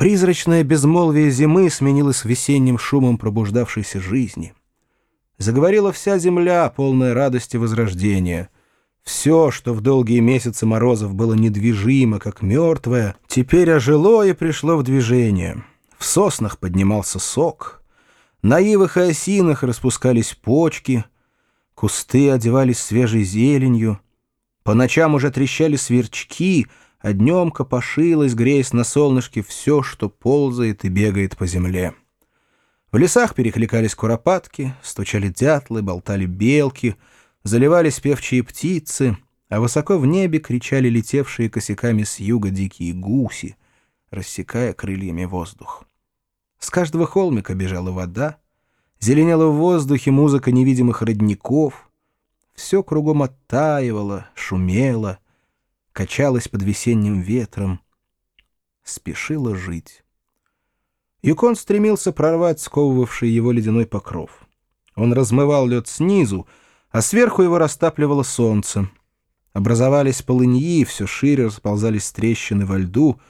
Призрачное безмолвие зимы сменилось весенним шумом пробуждавшейся жизни. Заговорила вся земля, полная радости возрождения. Все, что в долгие месяцы морозов было недвижимо, как мертвое, теперь ожило и пришло в движение. В соснах поднимался сок, на ивах и осинах распускались почки, кусты одевались свежей зеленью, по ночам уже трещали сверчки — а днем копошилось, греясь на солнышке, все, что ползает и бегает по земле. В лесах перекликались куропатки, стучали дятлы, болтали белки, заливались певчие птицы, а высоко в небе кричали летевшие косяками с юга дикие гуси, рассекая крыльями воздух. С каждого холмика бежала вода, зеленела в воздухе музыка невидимых родников, все кругом оттаивало, шумело — качалась под весенним ветром, спешила жить. Юкон стремился прорвать сковывавший его ледяной покров. Он размывал лед снизу, а сверху его растапливало солнце. Образовались полыньи, все шире расползались трещины во льду,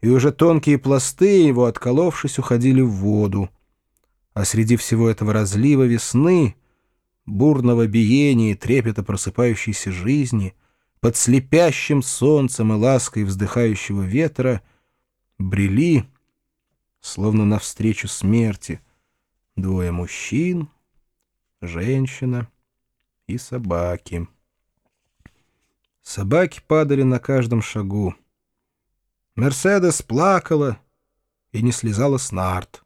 и уже тонкие пласты его, отколовшись, уходили в воду. А среди всего этого разлива весны, бурного биения и трепета просыпающейся жизни — под слепящим солнцем и лаской вздыхающего ветра брели, словно навстречу смерти, двое мужчин, женщина и собаки. Собаки падали на каждом шагу. Мерседес плакала и не слезала с нарт.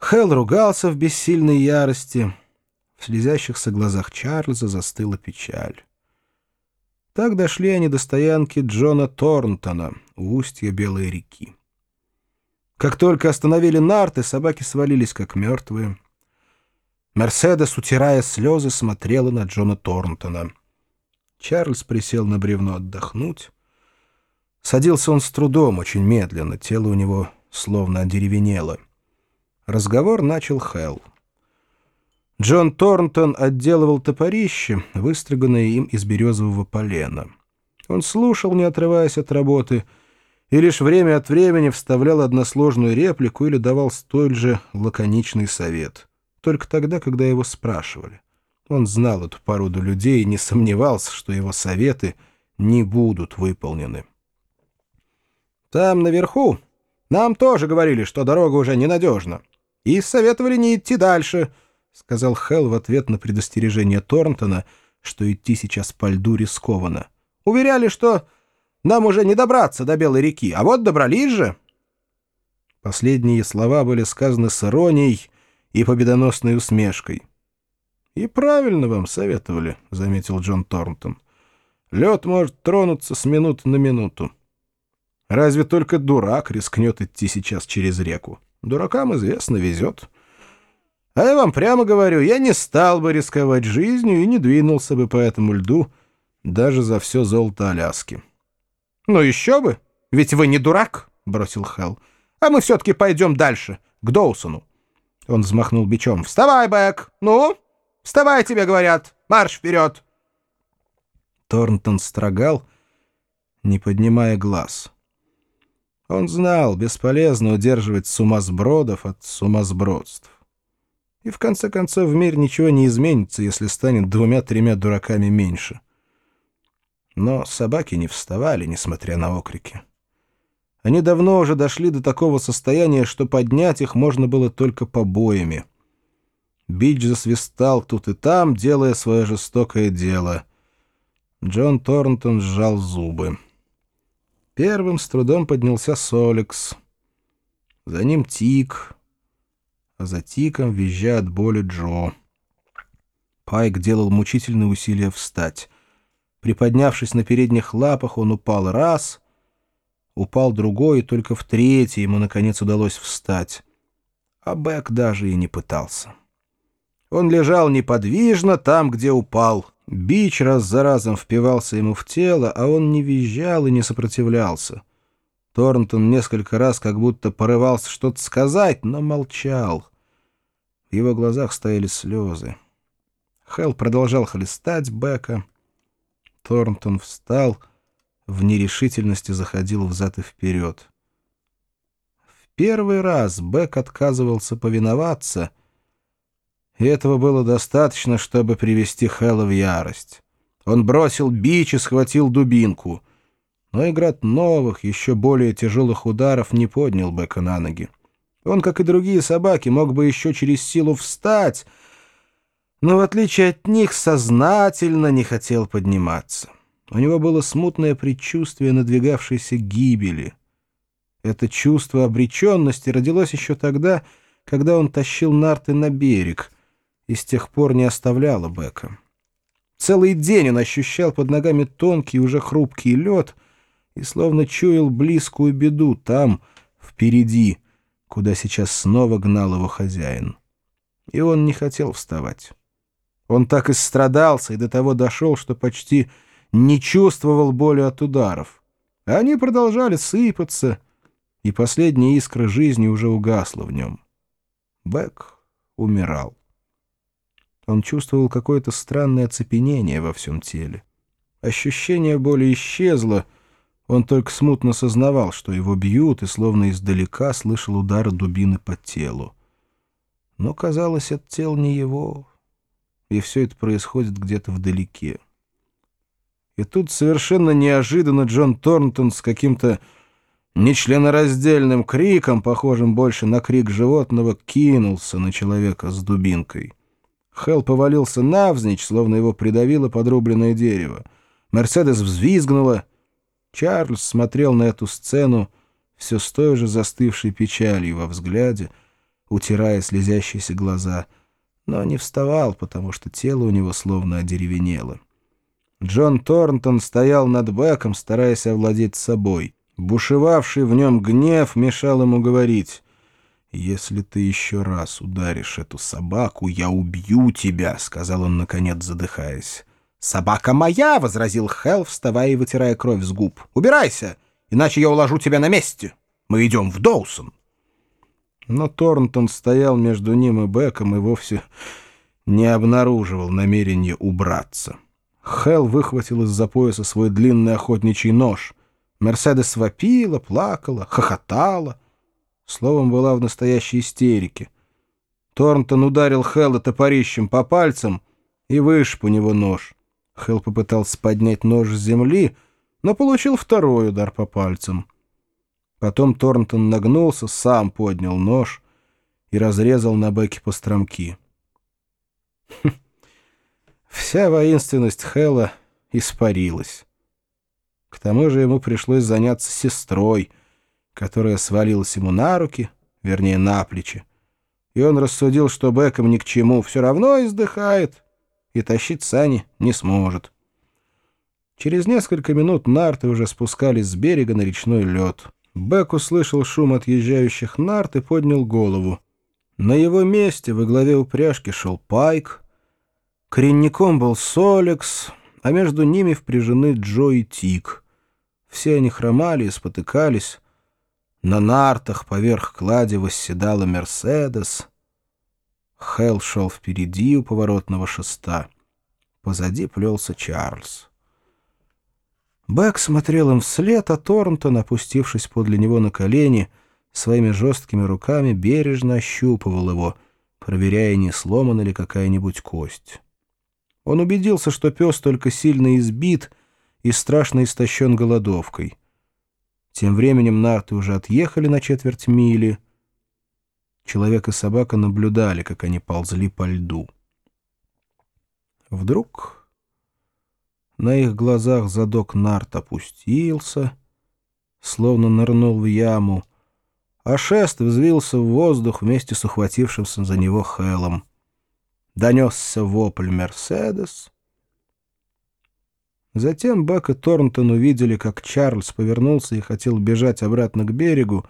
Хелл ругался в бессильной ярости. В слезящихся глазах Чарльза застыла печаль. Так дошли они до стоянки Джона Торнтона у устья Белой реки. Как только остановили нарты, собаки свалились, как мертвые. Мерседес, утирая слезы, смотрела на Джона Торнтона. Чарльз присел на бревно отдохнуть. Садился он с трудом, очень медленно, тело у него словно одеревенело. Разговор начал Хелл. Джон Торнтон отделывал топорище, выстроганное им из березового полена. Он слушал, не отрываясь от работы, и лишь время от времени вставлял односложную реплику или давал столь же лаконичный совет. Только тогда, когда его спрашивали. Он знал эту породу людей и не сомневался, что его советы не будут выполнены. «Там, наверху, нам тоже говорили, что дорога уже ненадежна, и советовали не идти дальше», — сказал Хелл в ответ на предостережение Торнтона, что идти сейчас по льду рискованно. «Уверяли, что нам уже не добраться до Белой реки, а вот добрались же!» Последние слова были сказаны с иронией и победоносной усмешкой. «И правильно вам советовали», — заметил Джон Торнтон. «Лед может тронуться с минуты на минуту. Разве только дурак рискнет идти сейчас через реку? Дуракам, известно, везет». А я вам прямо говорю, я не стал бы рисковать жизнью и не двинулся бы по этому льду даже за все золото Аляски. — Ну еще бы, ведь вы не дурак, — бросил Хелл. — А мы все-таки пойдем дальше, к Доусону. Он взмахнул бичом. — Вставай, Бэк! Ну, вставай, тебе говорят! Марш вперед! Торнтон строгал, не поднимая глаз. Он знал, бесполезно удерживать сумасбродов от сумасбродств. И в конце концов в мире ничего не изменится, если станет двумя-тремя дураками меньше. Но собаки не вставали, несмотря на окрики. Они давно уже дошли до такого состояния, что поднять их можно было только побоями. Бич засвистал тут и там, делая свое жестокое дело. Джон Торнтон сжал зубы. Первым с трудом поднялся Соликс. За ним Тик за тиком, визжа от боли, Джо. Пайк делал мучительные усилия встать. Приподнявшись на передних лапах, он упал раз, упал другой, и только в третий ему, наконец, удалось встать. А Бэк даже и не пытался. Он лежал неподвижно там, где упал. Бич раз за разом впивался ему в тело, а он не визжал и не сопротивлялся. Торнтон несколько раз как будто порывался что-то сказать, но молчал. В его глазах стояли слезы. Хелл продолжал хлестать Бека. Торнтон встал, в нерешительности заходил взад и вперед. первый раз Бек отказывался повиноваться, и этого было достаточно, чтобы привести Хэлла в ярость. Он бросил бич и схватил дубинку, но и град новых, еще более тяжелых ударов не поднял Бека на ноги. Он, как и другие собаки, мог бы еще через силу встать, но, в отличие от них, сознательно не хотел подниматься. У него было смутное предчувствие надвигавшейся гибели. Это чувство обреченности родилось еще тогда, когда он тащил нарты на берег, и с тех пор не оставляло Бека. Целый день он ощущал под ногами тонкий, уже хрупкий лед и словно чуял близкую беду там, впереди, куда сейчас снова гнал его хозяин. И он не хотел вставать. Он так и страдался и до того дошел, что почти не чувствовал боли от ударов. Они продолжали сыпаться, и последняя искра жизни уже угасла в нем. Бэк умирал. Он чувствовал какое-то странное оцепенение во всем теле. Ощущение боли исчезло — он только смутно сознавал, что его бьют, и словно издалека слышал удары дубины по телу. Но, казалось, это тело не его, и все это происходит где-то вдалеке. И тут совершенно неожиданно Джон Торнтон с каким-то нечленораздельным криком, похожим больше на крик животного, кинулся на человека с дубинкой. Хелл повалился навзничь, словно его придавило подрубленное дерево. Мерседес взвизгнула — Чарльз смотрел на эту сцену все с той же застывшей печалью во взгляде, утирая слезящиеся глаза, но не вставал, потому что тело у него словно одеревенело. Джон Торнтон стоял над Беком, стараясь овладеть собой. Бушевавший в нем гнев мешал ему говорить. «Если ты еще раз ударишь эту собаку, я убью тебя», — сказал он, наконец, задыхаясь. «Собака моя!» — возразил Хелл, вставая и вытирая кровь с губ. «Убирайся, иначе я уложу тебя на месте. Мы идем в Доусон». Но Торнтон стоял между ним и Беком и вовсе не обнаруживал намерения убраться. Хелл выхватил из-за пояса свой длинный охотничий нож. Мерседес вопила, плакала, хохотала. Словом, была в настоящей истерике. Торнтон ударил Хелла топорищем по пальцам и вышиб у него нож. Хелл попытался поднять нож с земли, но получил второй удар по пальцам. Потом Торнтон нагнулся, сам поднял нож и разрезал на бэке постромки. Хм. Вся воинственность Хэлла испарилась. К тому же ему пришлось заняться сестрой, которая свалилась ему на руки, вернее, на плечи. И он рассудил, что Беком ни к чему, все равно издыхает, и тащить сани не сможет. Через несколько минут нарты уже спускались с берега на речной лед. Бек услышал шум отъезжающих нарт и поднял голову. На его месте во главе упряжки шел Пайк, коренником был Солекс, а между ними впряжены Джо и Тик. Все они хромали и спотыкались. На нартах поверх клади восседала Мерседес — Хелл шел впереди у поворотного шеста. Позади плелся Чарльз. Бэк смотрел им вслед, а Торнтон, опустившись подле него на колени, своими жесткими руками бережно ощупывал его, проверяя, не сломана ли какая-нибудь кость. Он убедился, что пес только сильно избит и страшно истощен голодовкой. Тем временем нарты уже отъехали на четверть мили — Человек и собака наблюдали, как они ползли по льду. Вдруг на их глазах задок нарт опустился, словно нырнул в яму, а шест взвился в воздух вместе с ухватившимся за него Хелом. Донесся вопль «Мерседес». Затем Бак и Торнтон увидели, как Чарльз повернулся и хотел бежать обратно к берегу,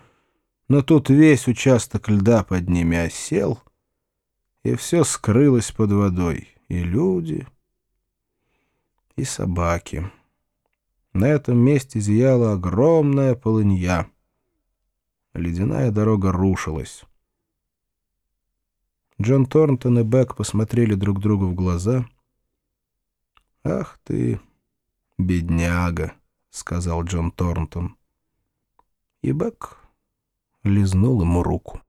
но тут весь участок льда под ними осел, и все скрылось под водой, и люди, и собаки. На этом месте зияла огромная полынья. Ледяная дорога рушилась. Джон Торнтон и Бек посмотрели друг другу в глаза. «Ах ты, бедняга!» — сказал Джон Торнтон. И Бек лизнул ему руку.